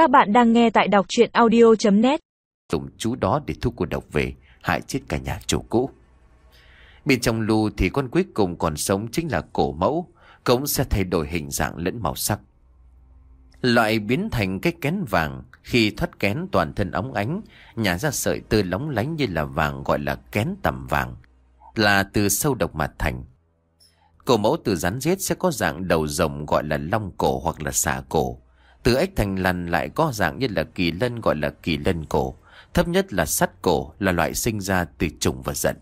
Các bạn đang nghe tại đọc chuyện audio.net Dùng chú đó để thu cô độc về, Hại chết cả nhà chủ cũ. Bên trong lưu thì con cuối cùng còn sống chính là cổ mẫu, Cũng sẽ thay đổi hình dạng lẫn màu sắc. Loại biến thành cái kén vàng, Khi thoát kén toàn thân óng ánh, Nhả ra sợi tơ lóng lánh như là vàng gọi là kén tầm vàng, Là từ sâu độc mà thành. Cổ mẫu từ rắn rết sẽ có dạng đầu rồng gọi là long cổ hoặc là xà cổ từ ếch thành lằn lại có dạng như là kỳ lân gọi là kỳ lân cổ. Thấp nhất là sắt cổ là loại sinh ra từ trùng và giận.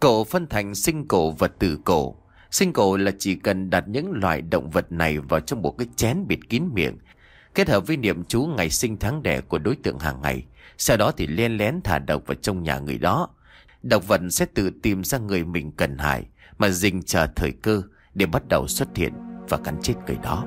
Cổ phân thành sinh cổ và tử cổ. Sinh cổ là chỉ cần đặt những loại động vật này vào trong một cái chén bịt kín miệng. Kết hợp với niệm chú ngày sinh tháng đẻ của đối tượng hàng ngày. Sau đó thì len lén thả độc vào trong nhà người đó. Độc vật sẽ tự tìm ra người mình cần hại, mà dình chờ thời cơ để bắt đầu xuất hiện và cắn chết người đó.